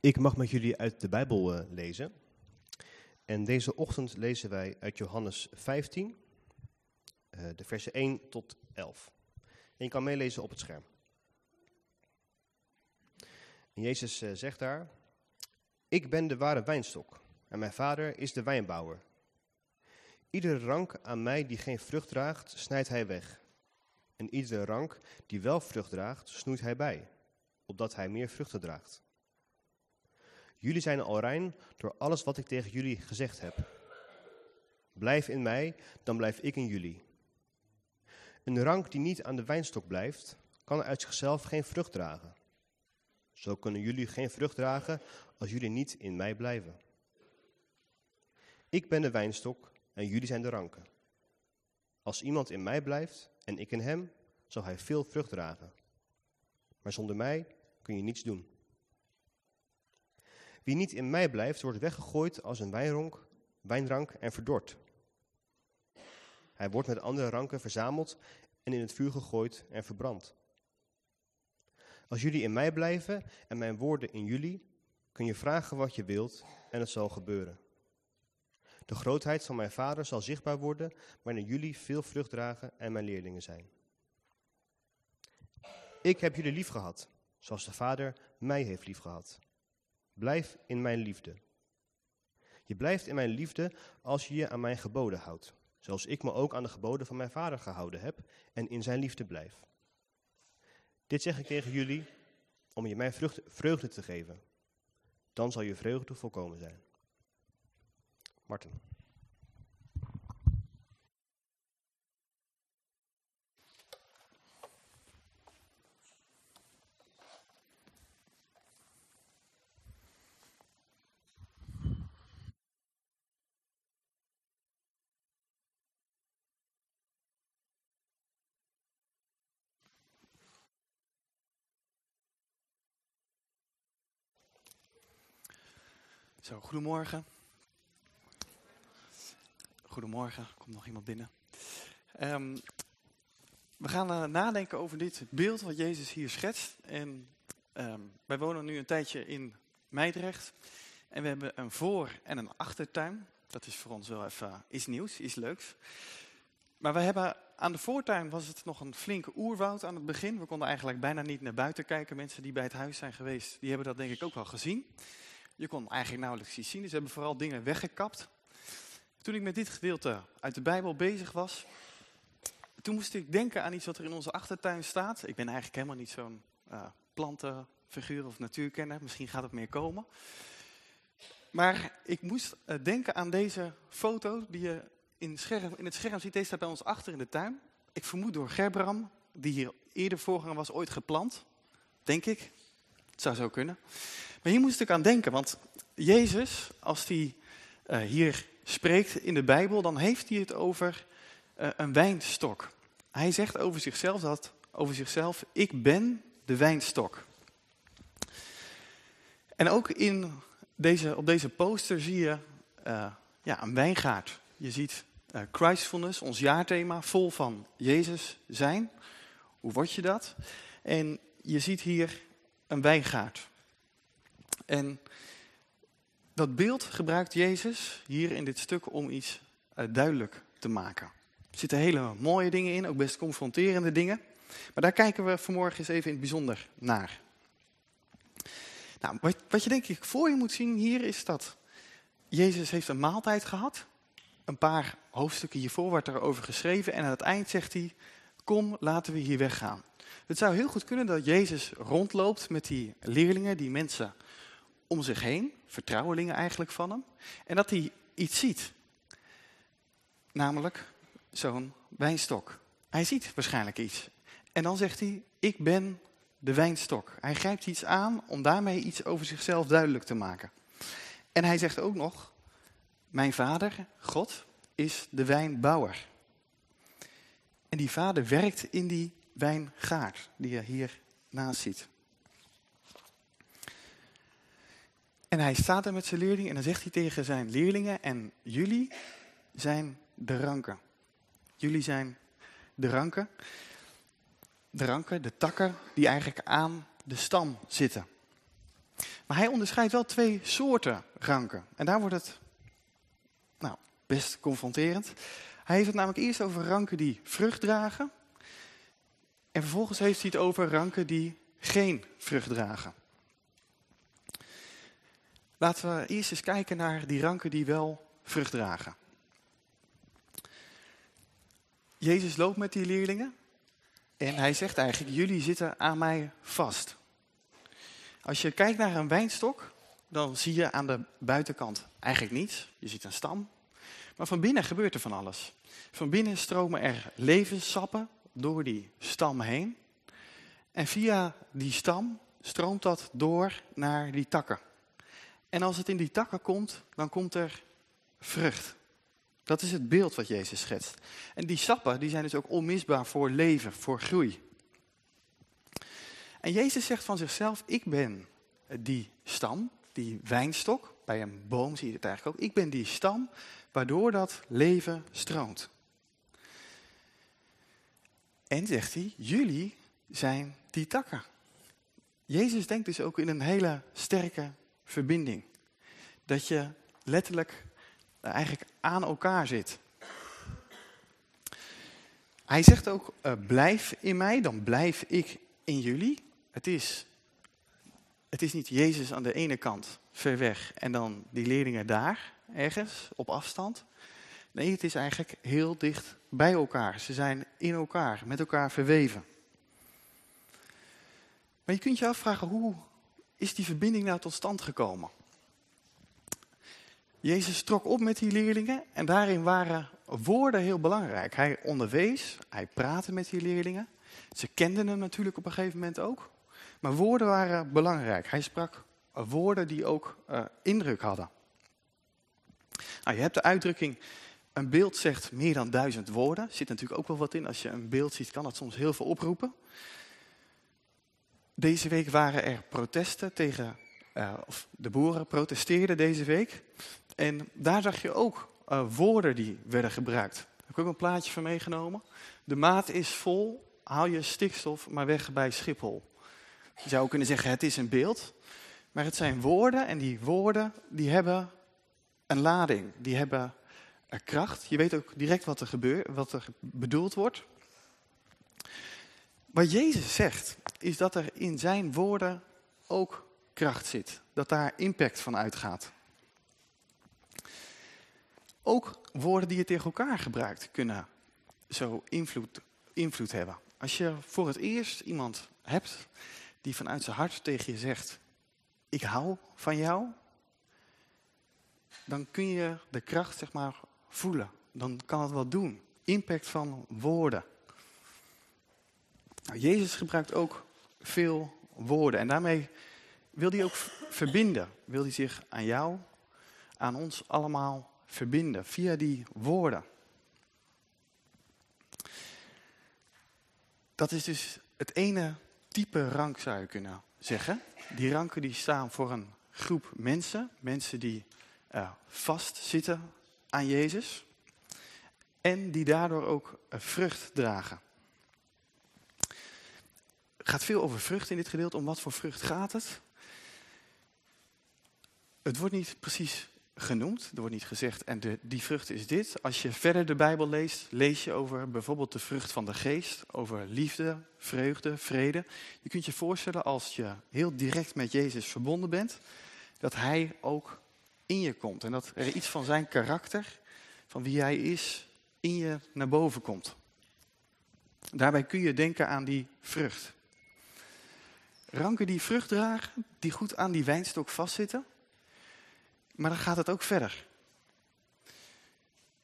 Ik mag met jullie uit de Bijbel uh, lezen. En deze ochtend lezen wij uit Johannes 15, uh, de versen 1 tot 11. En je kan meelezen op het scherm. En Jezus uh, zegt daar, ik ben de ware wijnstok en mijn vader is de wijnbouwer. Iedere rank aan mij die geen vrucht draagt, snijdt hij weg. En iedere rank die wel vrucht draagt, snoeit hij bij, opdat hij meer vruchten draagt. Jullie zijn al rein door alles wat ik tegen jullie gezegd heb. Blijf in mij, dan blijf ik in jullie. Een rank die niet aan de wijnstok blijft, kan uit zichzelf geen vrucht dragen. Zo kunnen jullie geen vrucht dragen als jullie niet in mij blijven. Ik ben de wijnstok en jullie zijn de ranken. Als iemand in mij blijft en ik in hem, zal hij veel vrucht dragen. Maar zonder mij kun je niets doen. Wie niet in mij blijft, wordt weggegooid als een wijnronk, wijnrank en verdord. Hij wordt met andere ranken verzameld en in het vuur gegooid en verbrand. Als jullie in mij blijven en mijn woorden in jullie, kun je vragen wat je wilt en het zal gebeuren. De grootheid van mijn vader zal zichtbaar worden wanneer jullie veel vrucht dragen en mijn leerlingen zijn. Ik heb jullie lief gehad, zoals de vader mij heeft lief gehad. Blijf in mijn liefde. Je blijft in mijn liefde als je je aan mijn geboden houdt, zoals ik me ook aan de geboden van mijn vader gehouden heb en in zijn liefde blijf. Dit zeg ik tegen jullie om je mijn vreugde te geven. Dan zal je vreugde volkomen zijn. Martin. Zo, goedemorgen. Goedemorgen, komt nog iemand binnen. Um, we gaan uh, nadenken over dit beeld wat Jezus hier schetst. En um, wij wonen nu een tijdje in Meidrecht. En we hebben een voor- en een achtertuin. Dat is voor ons wel even uh, iets nieuws, iets leuks. Maar we hebben aan de voortuin was het nog een flinke oerwoud aan het begin. We konden eigenlijk bijna niet naar buiten kijken. Mensen die bij het huis zijn geweest, die hebben dat denk ik ook wel gezien. Je kon eigenlijk nauwelijks iets zien. Dus ze hebben vooral dingen weggekapt. Toen ik met dit gedeelte uit de Bijbel bezig was, toen moest ik denken aan iets wat er in onze achtertuin staat. Ik ben eigenlijk helemaal niet zo'n uh, plantenfiguur of natuurkenner. Misschien gaat het meer komen. Maar ik moest uh, denken aan deze foto die je in, scherm, in het scherm ziet. Deze staat bij ons achter in de tuin. Ik vermoed door Gerbram, die hier eerder voorganger was, ooit geplant. Denk ik. Het zou zo kunnen. Maar hier moest ik aan denken, want Jezus, als hij uh, hier spreekt in de Bijbel, dan heeft hij het over uh, een wijnstok. Hij zegt over zichzelf dat, over zichzelf, ik ben de wijnstok. En ook in deze, op deze poster zie je uh, ja, een wijngaard. Je ziet Christfulness, ons jaarthema, vol van Jezus zijn. Hoe word je dat? En je ziet hier een wijngaard. En dat beeld gebruikt Jezus hier in dit stuk om iets uh, duidelijk te maken. Er zitten hele mooie dingen in, ook best confronterende dingen. Maar daar kijken we vanmorgen eens even in het bijzonder naar. Nou, wat, wat je denk ik voor je moet zien hier is dat Jezus heeft een maaltijd gehad. Een paar hoofdstukken hiervoor wordt erover geschreven. En aan het eind zegt hij, kom laten we hier weggaan. Het zou heel goed kunnen dat Jezus rondloopt met die leerlingen, die mensen om zich heen, vertrouwelingen eigenlijk van hem, en dat hij iets ziet. Namelijk zo'n wijnstok. Hij ziet waarschijnlijk iets. En dan zegt hij, ik ben de wijnstok. Hij grijpt iets aan om daarmee iets over zichzelf duidelijk te maken. En hij zegt ook nog, mijn vader, God, is de wijnbouwer. En die vader werkt in die wijngaard die je hier naast ziet. En hij staat er met zijn leerlingen en dan zegt hij tegen zijn leerlingen, en jullie zijn de ranken. Jullie zijn de ranken. De ranken, de takken die eigenlijk aan de stam zitten. Maar hij onderscheidt wel twee soorten ranken. En daar wordt het nou, best confronterend. Hij heeft het namelijk eerst over ranken die vrucht dragen. En vervolgens heeft hij het over ranken die geen vrucht dragen. Laten we eerst eens kijken naar die ranken die wel vrucht dragen. Jezus loopt met die leerlingen en hij zegt eigenlijk, jullie zitten aan mij vast. Als je kijkt naar een wijnstok, dan zie je aan de buitenkant eigenlijk niets. Je ziet een stam. Maar van binnen gebeurt er van alles. Van binnen stromen er levenssappen door die stam heen. En via die stam stroomt dat door naar die takken. En als het in die takken komt, dan komt er vrucht. Dat is het beeld wat Jezus schetst. En die sappen die zijn dus ook onmisbaar voor leven, voor groei. En Jezus zegt van zichzelf, ik ben die stam, die wijnstok. Bij een boom zie je het eigenlijk ook. Ik ben die stam waardoor dat leven stroomt. En zegt hij, jullie zijn die takken. Jezus denkt dus ook in een hele sterke verbinding. Dat je letterlijk eigenlijk aan elkaar zit. Hij zegt ook, uh, blijf in mij, dan blijf ik in jullie. Het is, het is niet Jezus aan de ene kant ver weg en dan die leerlingen daar, ergens, op afstand. Nee, het is eigenlijk heel dicht bij elkaar. Ze zijn in elkaar, met elkaar verweven. Maar je kunt je afvragen, hoe is die verbinding nou tot stand gekomen? Jezus trok op met die leerlingen en daarin waren woorden heel belangrijk. Hij onderwees, hij praatte met die leerlingen. Ze kenden hem natuurlijk op een gegeven moment ook. Maar woorden waren belangrijk. Hij sprak woorden die ook uh, indruk hadden. Nou, je hebt de uitdrukking, een beeld zegt meer dan duizend woorden. Zit natuurlijk ook wel wat in. Als je een beeld ziet, kan dat soms heel veel oproepen. Deze week waren er protesten tegen, uh, of de boeren protesteerden deze week. En daar zag je ook uh, woorden die werden gebruikt. Daar heb ik ook een plaatje van meegenomen. De maat is vol, haal je stikstof maar weg bij Schiphol. Je zou kunnen zeggen, het is een beeld. Maar het zijn woorden en die woorden die hebben een lading. Die hebben een kracht. Je weet ook direct wat er, gebeurt, wat er bedoeld wordt. Wat Jezus zegt, is dat er in zijn woorden ook kracht zit. Dat daar impact van uitgaat. Ook woorden die je tegen elkaar gebruikt kunnen zo invloed, invloed hebben. Als je voor het eerst iemand hebt die vanuit zijn hart tegen je zegt, ik hou van jou, dan kun je de kracht zeg maar voelen. Dan kan het wat doen. Impact van woorden. Nou, Jezus gebruikt ook veel woorden en daarmee wil hij ook verbinden. Wil hij zich aan jou, aan ons allemaal verbinden via die woorden. Dat is dus het ene type rank zou je kunnen zeggen. Die ranken die staan voor een groep mensen. Mensen die uh, vastzitten aan Jezus. En die daardoor ook vrucht dragen. Het gaat veel over vrucht in dit gedeelte. Om wat voor vrucht gaat het? Het wordt niet precies genoemd. Er wordt niet gezegd, en de, die vrucht is dit. Als je verder de Bijbel leest, lees je over bijvoorbeeld de vrucht van de geest. Over liefde, vreugde, vrede. Je kunt je voorstellen als je heel direct met Jezus verbonden bent, dat hij ook in je komt. En dat er iets van zijn karakter, van wie hij is, in je naar boven komt. Daarbij kun je denken aan die vrucht. Ranken die vrucht dragen, die goed aan die wijnstok vastzitten, maar dan gaat het ook verder.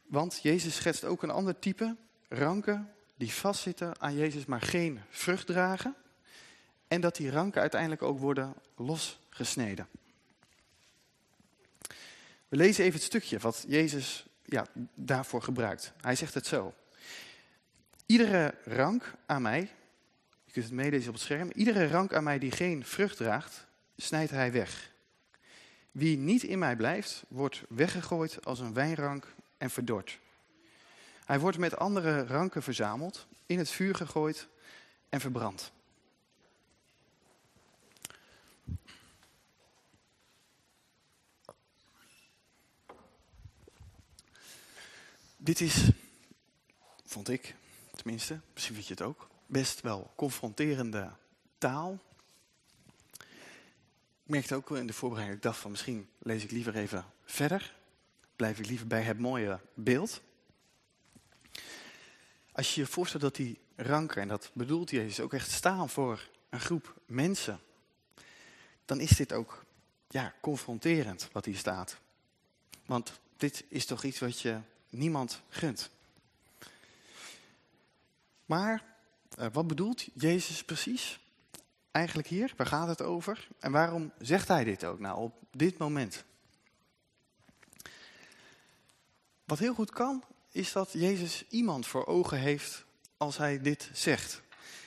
Want Jezus schetst ook een ander type ranken die vastzitten aan Jezus, maar geen vrucht dragen. En dat die ranken uiteindelijk ook worden losgesneden. We lezen even het stukje wat Jezus ja, daarvoor gebruikt. Hij zegt het zo. Iedere rank aan mij, kunt het meelezen op het scherm. Iedere rank aan mij die geen vrucht draagt, snijdt hij weg. Wie niet in mij blijft, wordt weggegooid als een wijnrank en verdord. Hij wordt met andere ranken verzameld, in het vuur gegooid en verbrand. Dit is, vond ik tenminste, misschien vind je het ook, best wel confronterende taal. Ik merkte ook wel in de voorbereiding, ik dacht van misschien lees ik liever even verder. Blijf ik liever bij het mooie beeld. Als je je voorstelt dat die ranken, en dat bedoelt Jezus, ook echt staan voor een groep mensen. Dan is dit ook ja, confronterend wat hier staat. Want dit is toch iets wat je niemand gunt. Maar uh, wat bedoelt Jezus precies? Eigenlijk hier, waar gaat het over? En waarom zegt hij dit ook nou op dit moment? Wat heel goed kan, is dat Jezus iemand voor ogen heeft als hij dit zegt.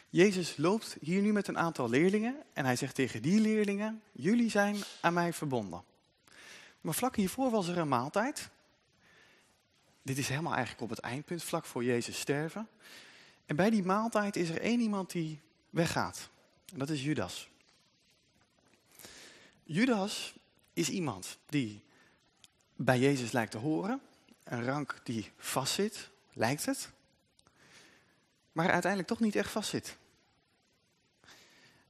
Jezus loopt hier nu met een aantal leerlingen en hij zegt tegen die leerlingen, jullie zijn aan mij verbonden. Maar vlak hiervoor was er een maaltijd. Dit is helemaal eigenlijk op het eindpunt, vlak voor Jezus sterven. En bij die maaltijd is er één iemand die weggaat. En dat is Judas. Judas is iemand die bij Jezus lijkt te horen. Een rank die vastzit, lijkt het. Maar uiteindelijk toch niet echt vastzit.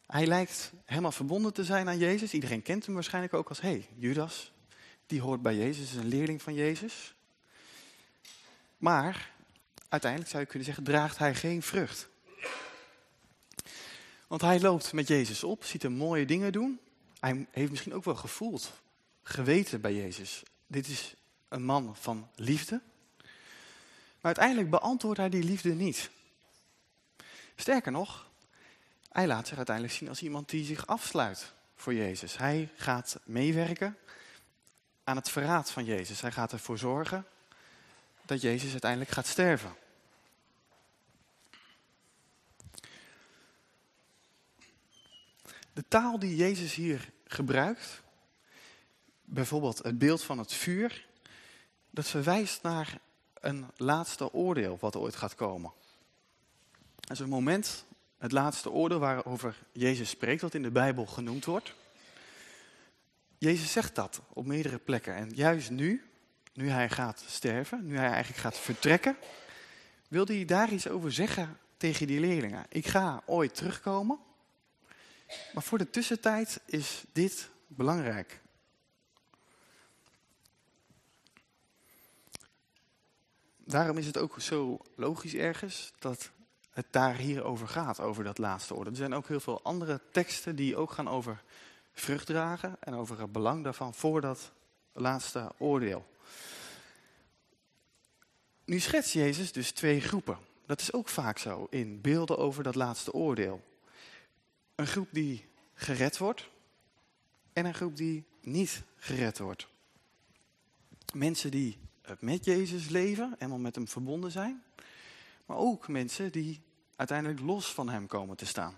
Hij lijkt helemaal verbonden te zijn aan Jezus. Iedereen kent hem waarschijnlijk ook als, hé, hey, Judas, die hoort bij Jezus, is een leerling van Jezus. Maar uiteindelijk zou je kunnen zeggen, draagt hij geen vrucht. Want hij loopt met Jezus op, ziet hem mooie dingen doen. Hij heeft misschien ook wel gevoeld, geweten bij Jezus. Dit is een man van liefde. Maar uiteindelijk beantwoordt hij die liefde niet. Sterker nog, hij laat zich uiteindelijk zien als iemand die zich afsluit voor Jezus. Hij gaat meewerken aan het verraad van Jezus. Hij gaat ervoor zorgen dat Jezus uiteindelijk gaat sterven. De taal die Jezus hier gebruikt, bijvoorbeeld het beeld van het vuur, dat verwijst naar een laatste oordeel wat ooit gaat komen. Dat is een moment, het laatste oordeel waarover Jezus spreekt, wat in de Bijbel genoemd wordt. Jezus zegt dat op meerdere plekken. En juist nu, nu hij gaat sterven, nu hij eigenlijk gaat vertrekken, wil hij daar iets over zeggen tegen die leerlingen. Ik ga ooit terugkomen, maar voor de tussentijd is dit belangrijk. Daarom is het ook zo logisch ergens dat het daar hier over gaat, over dat laatste orde. Er zijn ook heel veel andere teksten die ook gaan over vrucht dragen en over het belang daarvan voor dat laatste oordeel. Nu schetst Jezus dus twee groepen. Dat is ook vaak zo in beelden over dat laatste oordeel. Een groep die gered wordt en een groep die niet gered wordt. Mensen die met Jezus leven, helemaal met hem verbonden zijn. Maar ook mensen die uiteindelijk los van hem komen te staan.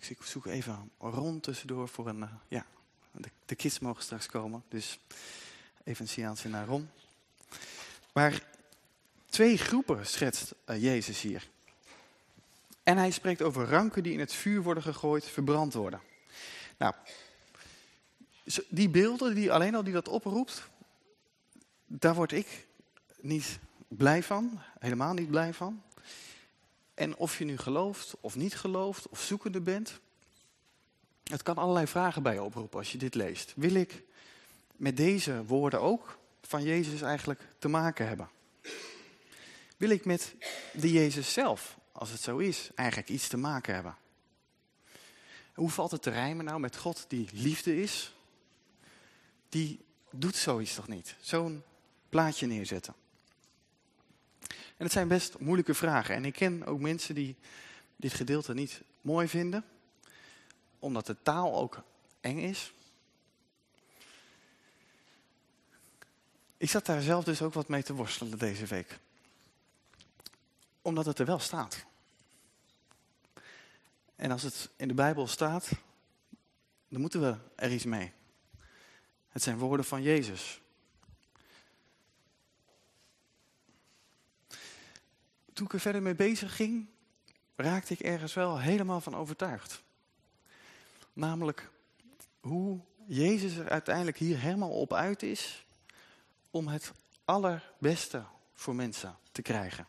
ik zoek even rond tussendoor voor een... Uh, ja, de, de, mogen straks komen, dus even een signaaltje naar Ron. Maar twee groepen schetst uh, Jezus hier. En hij spreekt over ranken die in het vuur worden gegooid, verbrand worden. Nou, die beelden, die, alleen al die dat oproept, daar word ik niet blij van, helemaal niet blij van. En of je nu gelooft of niet gelooft of zoekende bent, het kan allerlei vragen bij je oproepen als je dit leest. Wil ik met deze woorden ook van Jezus eigenlijk te maken hebben? Wil ik met de Jezus zelf, als het zo is, eigenlijk iets te maken hebben? Hoe valt het te rijmen nou met God die liefde is? Die doet zoiets toch niet? Zo'n plaatje neerzetten. En het zijn best moeilijke vragen. En ik ken ook mensen die dit gedeelte niet mooi vinden. Omdat de taal ook eng is. Ik zat daar zelf dus ook wat mee te worstelen deze week. Omdat het er wel staat. En als het in de Bijbel staat, dan moeten we er iets mee. Het zijn woorden van Jezus. toen ik er verder mee bezig ging, raakte ik ergens wel helemaal van overtuigd. Namelijk hoe Jezus er uiteindelijk hier helemaal op uit is om het allerbeste voor mensen te krijgen.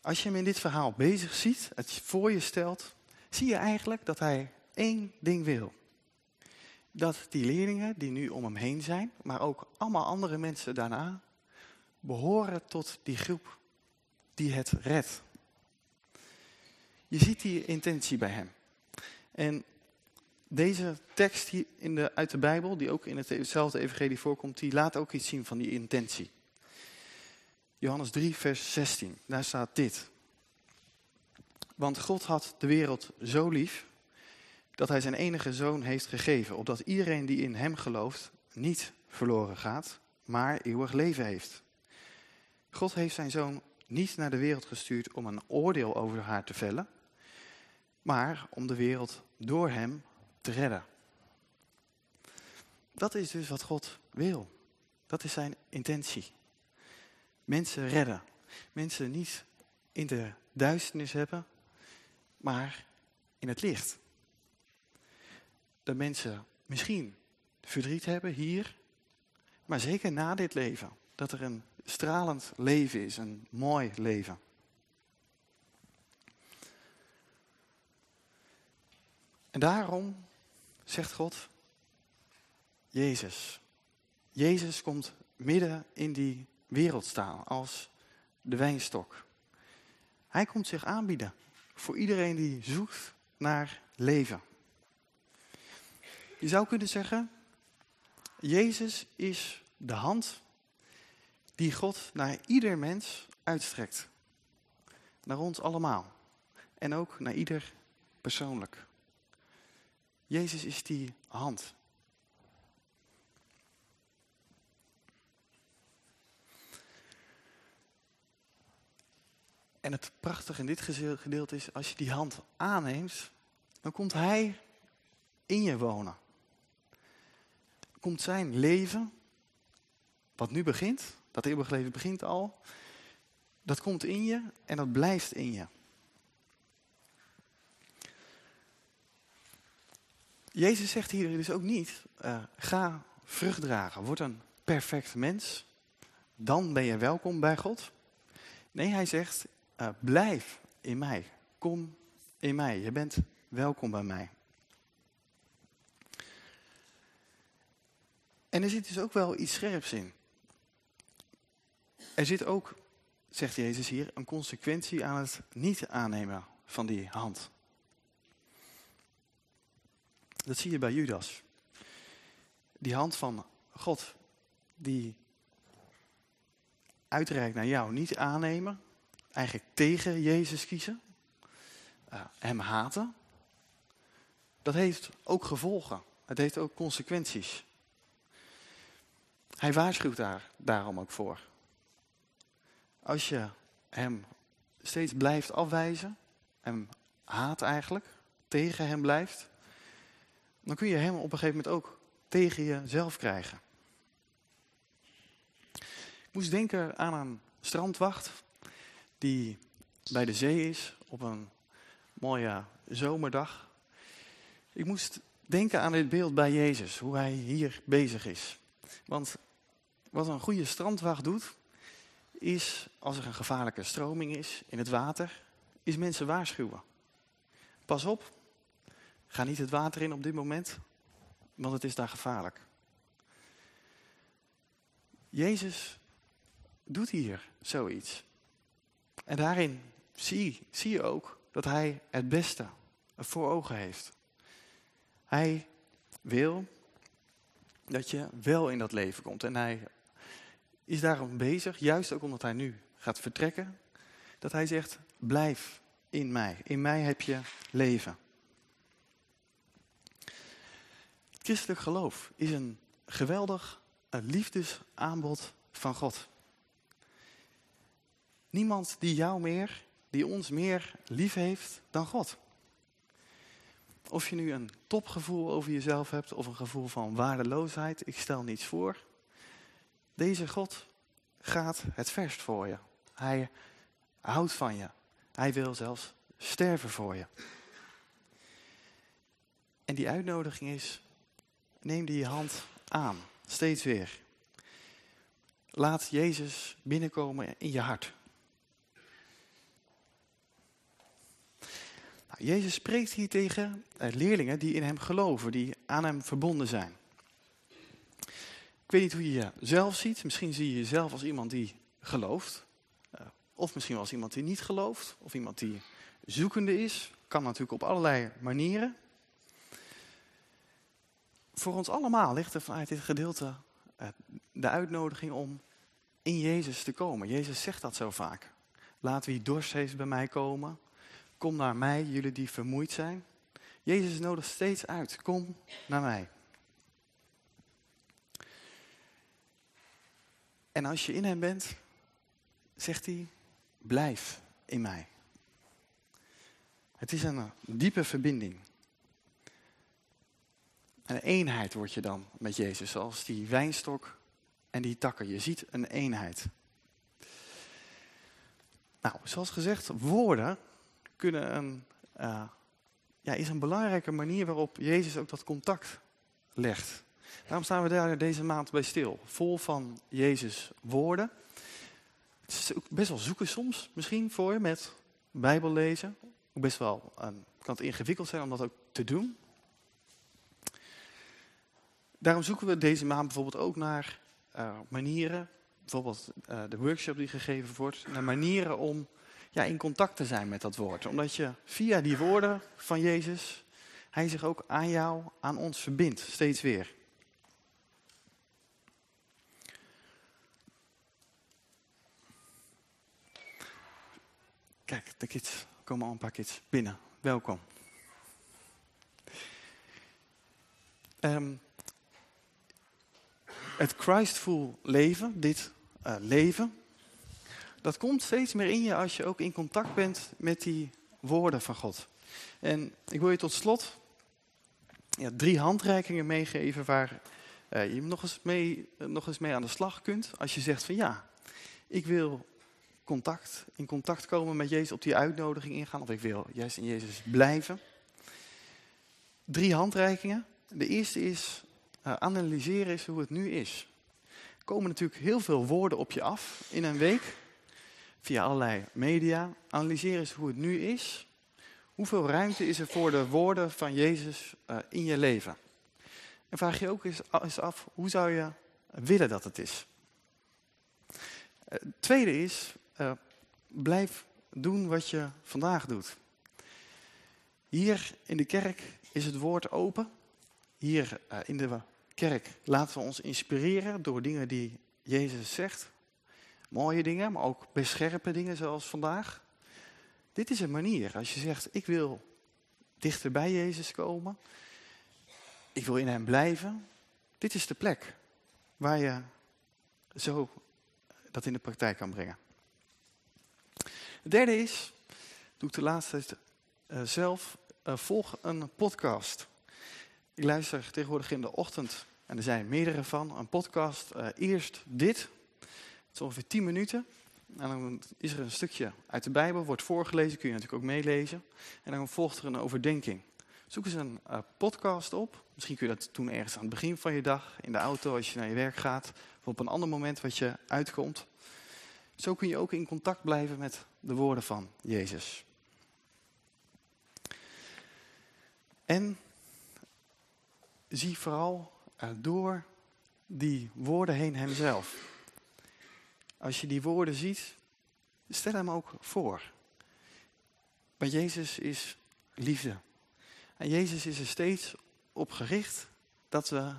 Als je hem in dit verhaal bezig ziet, het voor je stelt, zie je eigenlijk dat hij één ding wil. Dat die leerlingen die nu om hem heen zijn, maar ook allemaal andere mensen daarna, behoren tot die groep die het redt. Je ziet die intentie bij hem. En deze tekst hier in de, uit de Bijbel, die ook in hetzelfde evangelie voorkomt, die laat ook iets zien van die intentie. Johannes 3, vers 16, daar staat dit. Want God had de wereld zo lief, dat hij zijn enige zoon heeft gegeven, opdat iedereen die in hem gelooft niet verloren gaat, maar eeuwig leven heeft. God heeft zijn zoon niet naar de wereld gestuurd om een oordeel over haar te vellen, maar om de wereld door hem te redden. Dat is dus wat God wil. Dat is zijn intentie. Mensen redden. Mensen niet in de duisternis hebben, maar in het licht. Dat mensen misschien verdriet hebben hier, maar zeker na dit leven. Dat er een stralend leven is, een mooi leven. En daarom zegt God, Jezus. Jezus komt midden in die wereld staan als de wijnstok. Hij komt zich aanbieden voor iedereen die zoekt naar leven. Je zou kunnen zeggen, Jezus is de hand die God naar ieder mens uitstrekt. Naar ons allemaal. En ook naar ieder persoonlijk. Jezus is die hand. En het prachtige in dit gedeelte is, als je die hand aanneemt, dan komt Hij in je wonen. Komt zijn leven, wat nu begint, dat eeuwige leven begint al, dat komt in je en dat blijft in je. Jezus zegt hier dus ook niet, uh, ga vrucht dragen, word een perfect mens, dan ben je welkom bij God. Nee, hij zegt, uh, blijf in mij, kom in mij, je bent welkom bij mij. En er zit dus ook wel iets scherps in. Er zit ook, zegt Jezus hier, een consequentie aan het niet aannemen van die hand. Dat zie je bij Judas. Die hand van God, die uitreikt naar jou, niet aannemen, eigenlijk tegen Jezus kiezen, uh, hem haten, dat heeft ook gevolgen. Het heeft ook consequenties. Hij waarschuwt daar daarom ook voor. Als je hem steeds blijft afwijzen, hem haat eigenlijk, tegen hem blijft, dan kun je hem op een gegeven moment ook tegen jezelf krijgen. Ik moest denken aan een strandwacht die bij de zee is op een mooie zomerdag. Ik moest denken aan dit beeld bij Jezus, hoe hij hier bezig is. Want wat een goede strandwacht doet, is als er een gevaarlijke stroming is in het water, is mensen waarschuwen. Pas op, Ga niet het water in op dit moment, want het is daar gevaarlijk. Jezus doet hier zoiets. En daarin zie, zie je ook dat hij het beste voor ogen heeft. Hij wil dat je wel in dat leven komt. En hij is daarom bezig, juist ook omdat hij nu gaat vertrekken, dat hij zegt, blijf in mij. In mij heb je leven. Christelijk geloof is een geweldig liefdesaanbod van God. Niemand die jou meer, die ons meer lief heeft dan God. Of je nu een topgevoel over jezelf hebt of een gevoel van waardeloosheid, ik stel niets voor. Deze God gaat het verst voor je. Hij houdt van je. Hij wil zelfs sterven voor je. En die uitnodiging is, neem die hand aan, steeds weer. Laat Jezus binnenkomen in je hart. Nou, Jezus spreekt hier tegen eh, leerlingen die in hem geloven, die aan hem verbonden zijn. Ik weet niet hoe je jezelf ziet. Misschien zie je jezelf als iemand die gelooft. Uh, of misschien wel als iemand die niet gelooft. Of iemand die zoekende is. Kan natuurlijk op allerlei manieren. Voor ons allemaal ligt er vanuit dit gedeelte uh, de uitnodiging om in Jezus te komen. Jezus zegt dat zo vaak. Laat wie dorst heeft bij mij komen. Kom naar mij, jullie die vermoeid zijn. Jezus nodigt steeds uit. Kom naar mij. En als je in hem bent, zegt hij, blijf in mij. Het is een diepe verbinding. Een eenheid word je dan met Jezus, zoals die wijnstok en die takken. Je ziet een eenheid. Nou, zoals gezegd, woorden kunnen een, uh, ja, is een belangrijke manier waarop Jezus ook dat contact legt. Daarom staan we daar deze maand bij stil. Vol van Jezus woorden. Het is ook best wel zoeken soms misschien voor je met Bijbel lezen. Ook best wel, het ingewikkeld zijn om dat ook te doen. Daarom zoeken we deze maand bijvoorbeeld ook naar uh, manieren, bijvoorbeeld uh, de workshop die gegeven wordt, naar manieren om ja, in contact te zijn met dat woord. Omdat je via die woorden van Jezus, hij zich ook aan jou, aan ons verbindt, steeds weer. Kijk, de kids, komen al een paar kids binnen. Welkom. Um, het Christful leven, dit uh, leven, dat komt steeds meer in je als je ook in contact bent met die woorden van God. En ik wil je tot slot ja, drie handreikingen meegeven waar uh, je nog eens, mee, nog eens mee aan de slag kunt. Als je zegt van ja, ik wil contact, in contact komen met Jezus, op die uitnodiging ingaan. Of ik wil juist in Jezus blijven. Drie handreikingen. De eerste is, analyseren is hoe het nu is. Er komen natuurlijk heel veel woorden op je af in een week. Via allerlei media. Analyseren is hoe het nu is. Hoeveel ruimte is er voor de woorden van Jezus uh, in je leven? En vraag je ook eens af, hoe zou je willen dat het is? Het tweede is, blijf doen wat je vandaag doet. Hier in de kerk is het woord open. Hier in de kerk laten we ons inspireren door dingen die Jezus zegt. Mooie dingen, maar ook bescherpe dingen zoals vandaag. Dit is een manier. Als je zegt, ik wil dichter bij Jezus komen. Ik wil in hem blijven. Dit is de plek waar je zo dat in de praktijk kan brengen. Het derde is, doe ik de laatste uh, zelf, uh, volg een podcast. Ik luister tegenwoordig in de ochtend, en er zijn meerdere van, een podcast. Uh, eerst dit, het is ongeveer 10 minuten. En dan is er een stukje uit de Bijbel, wordt voorgelezen, kun je natuurlijk ook meelezen. En dan volgt er een overdenking. Zoek eens een uh, podcast op. Misschien kun je dat doen ergens aan het begin van je dag, in de auto als je naar je werk gaat. Of op een ander moment wat je uitkomt. Zo kun je ook in contact blijven met de woorden van Jezus. En zie vooral door die woorden heen hemzelf. Als je die woorden ziet, stel hem ook voor. Maar Jezus is liefde. En Jezus is er steeds op gericht dat we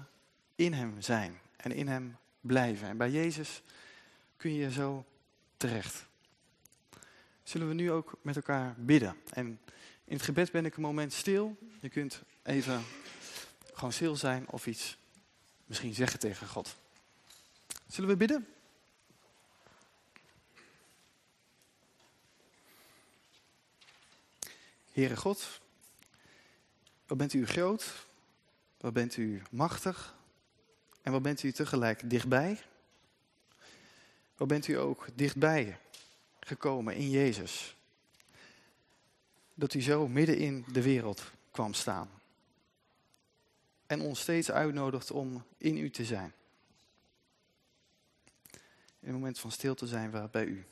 in hem zijn en in hem blijven. En bij Jezus kun je zo terecht. Zullen we nu ook met elkaar bidden. En in het gebed ben ik een moment stil. Je kunt even gewoon stil zijn of iets misschien zeggen tegen God. Zullen we bidden? Heere God, wat bent u groot, wat bent u machtig en wat bent u tegelijk dichtbij? Wat bent u ook dichtbij gekomen in Jezus? Dat u zo midden in de wereld kwam staan. En ons steeds uitnodigt om in u te zijn. In een moment van stilte zijn we bij u.